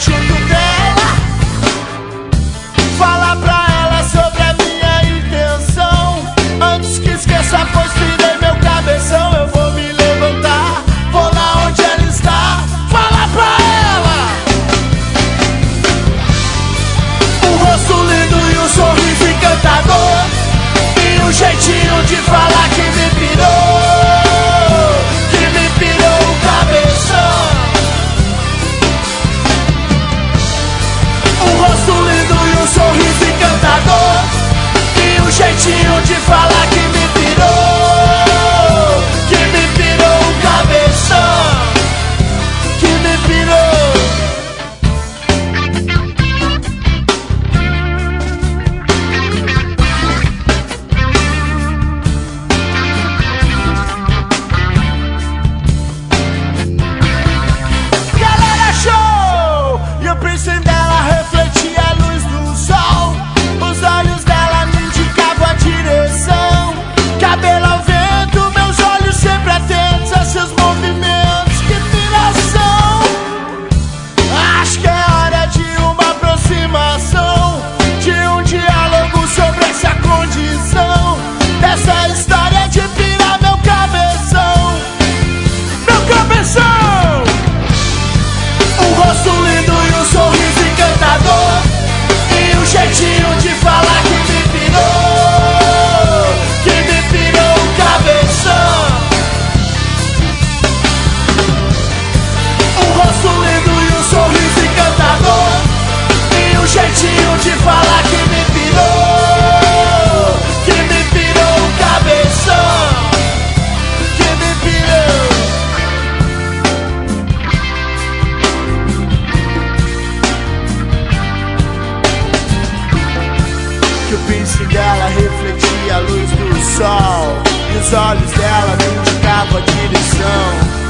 jeito dela. Falar pra ela sobre a minha intenção. Antes que esqueça, pois tirei meu cabeção. Eu vou me levantar, vou lá onde ela está. Falar pra ela. O rosto lindo e o sorriso encantador. E o jeitinho de falar. jeitinho de falar que Listen! superfície dela refletia a luz do sol. E os olhos dela me indicavam a direção.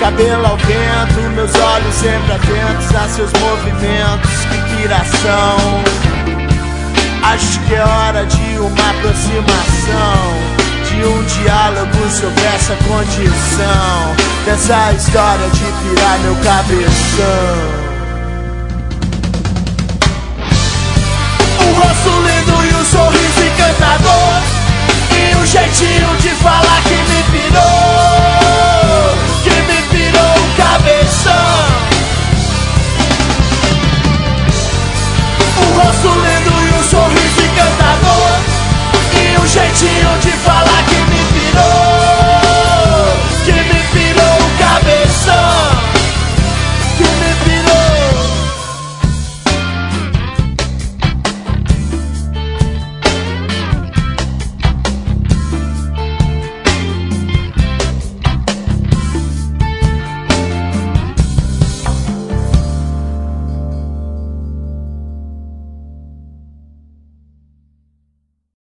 Cabelo ao vento, meus olhos sempre atentos a seus movimentos. Que piração! Acho que é hora de uma aproximação de um diálogo sobre essa condição Dessa história de virar meu cabeção Tio de falar que me pirou que me pirou o cabeção. Um rosto lindo e um sorriso encantador E um jeitinho de